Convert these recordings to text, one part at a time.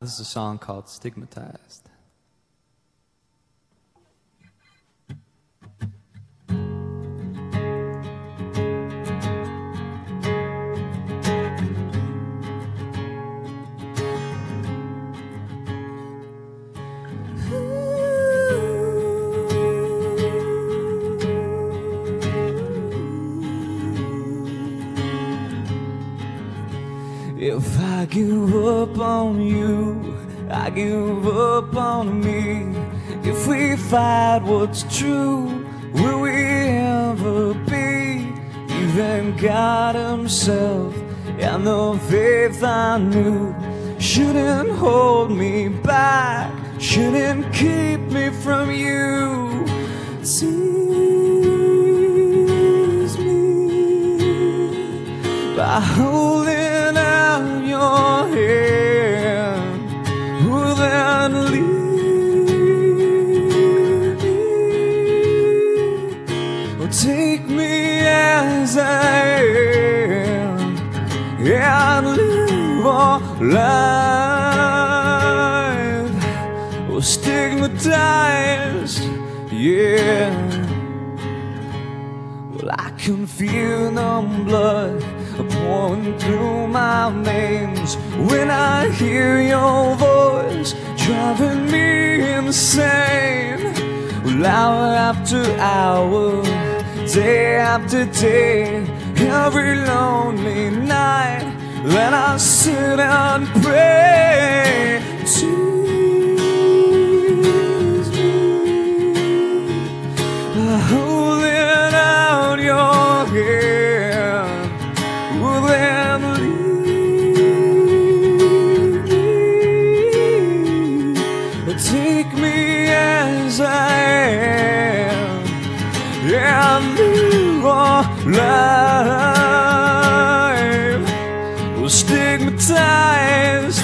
This is a song called Stigmatized. If I give up on you, I give up on me. If we fight what's true, will we ever be? Even God Himself and the faith I knew shouldn't hold me back, shouldn't keep me from you. Tease me by holding take me as I am and live our life or stigmatized, yeah. Well, I can feel the blood pouring through my veins when I hear your voice driving me insane. Well, hour after hour, day after day, every lonely night, then I sit and pray. Tease and live our life was stigmatized.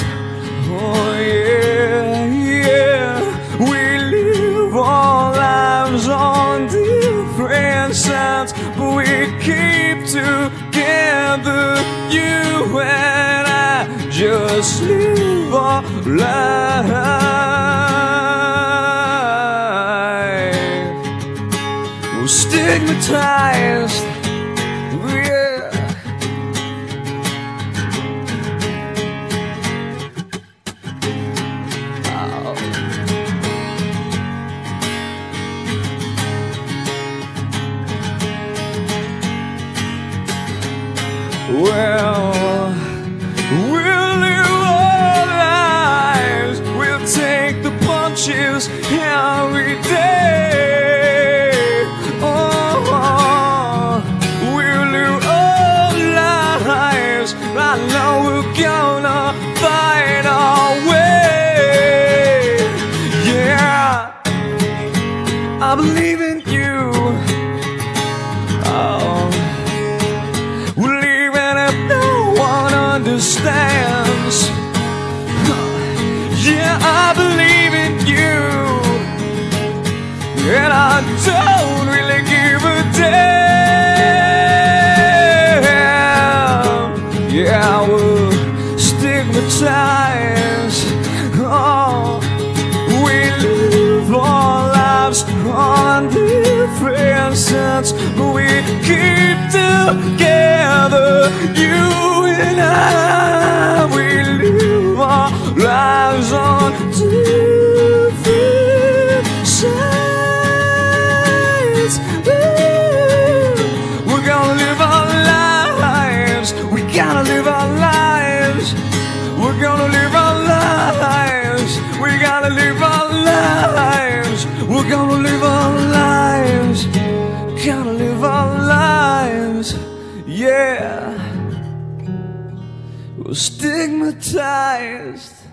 Oh yeah, yeah. We live our lives on different sides, but we keep together. You and I just live our life. Stigmatized. Different but we keep together. You and I, we live our lives on different sides. Yeah. We're stigmatized.